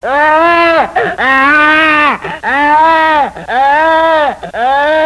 아, 아, 아, 아, 아. 아!